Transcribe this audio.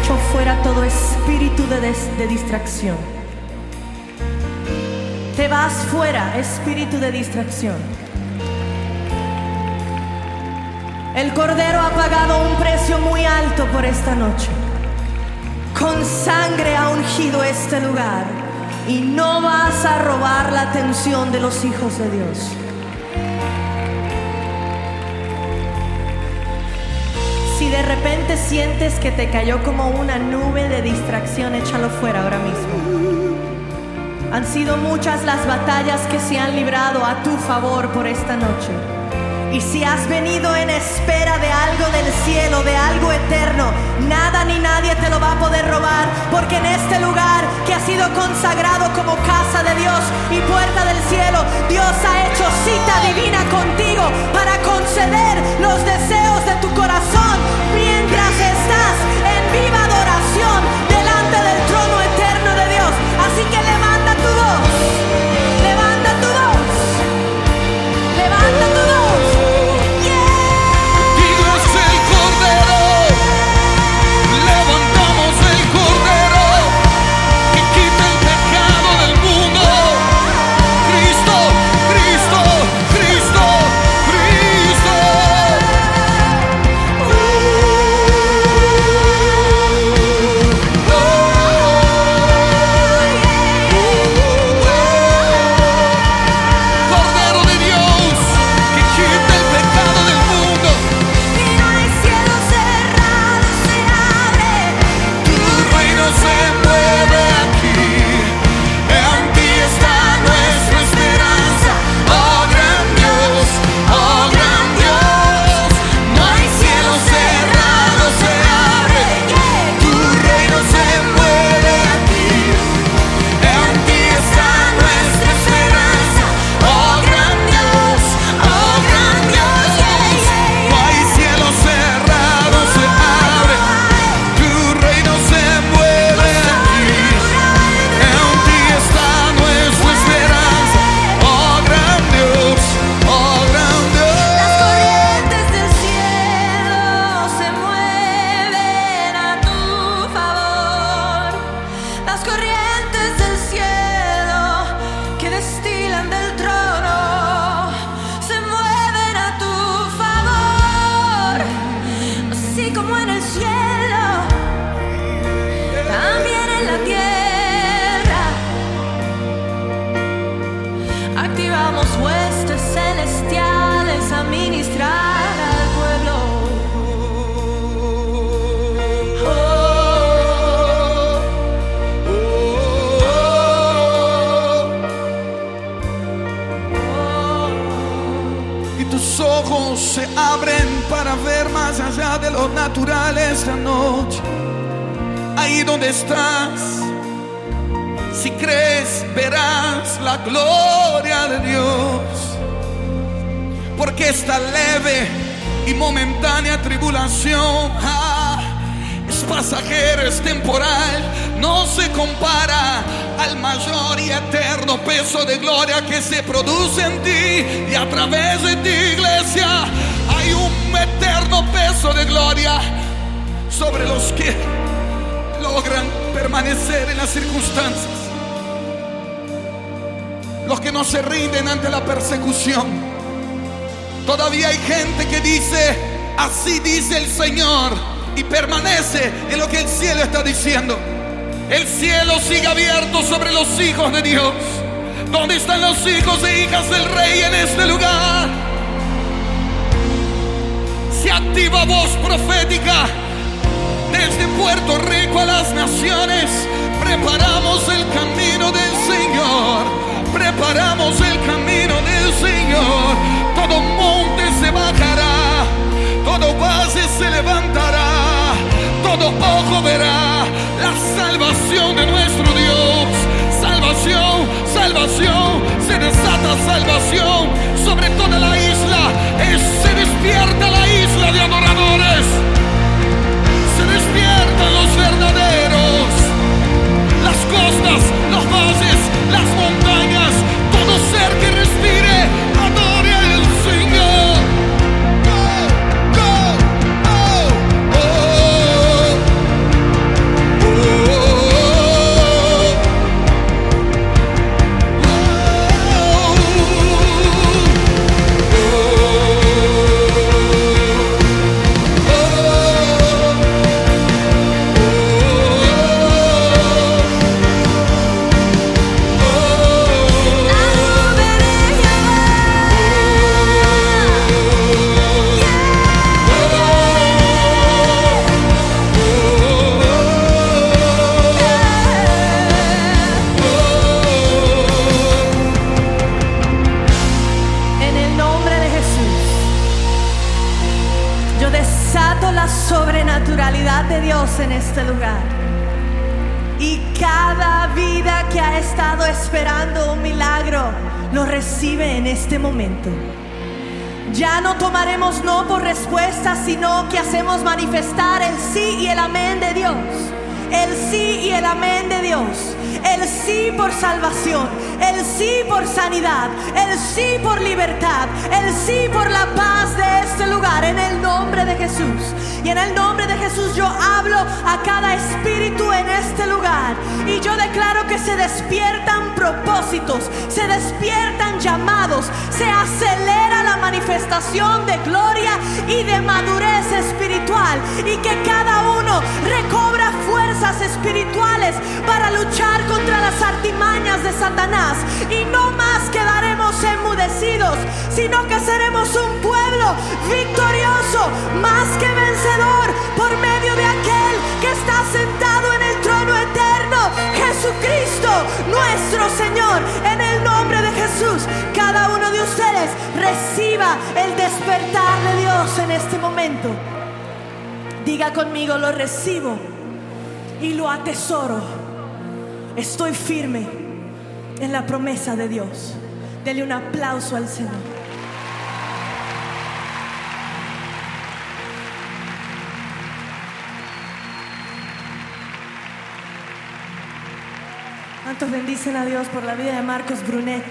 echo fuera todo espíritu de, distracción. Te vas fuera, espíritu de distracción. El Cordero ha pagado un precio muy alto por esta noche. Con sangre ha ungido este lugar y no vas a robar la atención de los hijos de Dios. De repente sientes que te cayó como una nube de distracción, échalo fuera ahora mismo. Han sido muchas las batallas que se han librado a tu favor por esta noche. Y si has venido en espera de algo del cielo, de algo eterno, nada ni nadie te lo va a poder robar, porque en este lugar que ha sido consagrado como casa de Dios y puerta del cielo, Dios ha hecho cita divina contigo para se abren para ver más allá de lo natural esta noche. Ahí donde estás, si crees, verás la gloria de Dios. Porque esta leve y momentánea tribulación ah, es pasajera, es temporal, no se compara al mayor y eterno peso de gloria que se produce en ti y a través de ti, iglesia. Hay un eterno peso de gloria sobre los que logran permanecer en las circunstancias, los que no se rinden ante la persecución. Todavía hay gente que dice, así dice el Señor, y permanece en lo que el cielo está diciendo. El cielo sigue abierto sobre los hijos de Dios. ¿Dónde están los hijos e hijas del rey en este lugar? Se activa voz profética desde Puerto Rico a las naciones. Preparamos el camino del Señor. Preparamos el camino del Señor. Todo monte se bajará. Todo valle se levantará. Todo ojo salvación de nuestro Dios. Salvación, salvación. Se desata salvación sobre toda la de Dios en este lugar. Y cada vida que ha estado esperando un milagro lo recibe en este momento. Ya no tomaremos no por respuesta, sino que hacemos manifestar el sí y el amén de Dios. El sí y el amén de Dios. El sí por salvación. El sí por sanidad. El sí por libertad. El sí por la paz de este lugar. En el nombre de Jesús. Y en el nombre de Jesús yo hablo a cada espíritu en este lugar. Y yo declaro que se despiertan propósitos. Se despiertan llamados. Se acelera la manifestación de gloria y de madurez espiritual. Y que cada uno recobra fuerzas espirituales para luchar contra las artimañas de Satanás. Y no más quedaremos enmudecidos, sino que seremos un victorioso, más que vencedor, por medio de aquel que está sentado en el trono eterno, Jesucristo, nuestro Señor. En el nombre de Jesús, cada uno de ustedes reciba el despertar de Dios en este momento. Diga conmigo, lo recibo y lo atesoro. Estoy firme en la promesa de Dios. Dele un aplauso al Señor. ¿Cuántos bendicen a Dios por la vida de Marcos Brunet?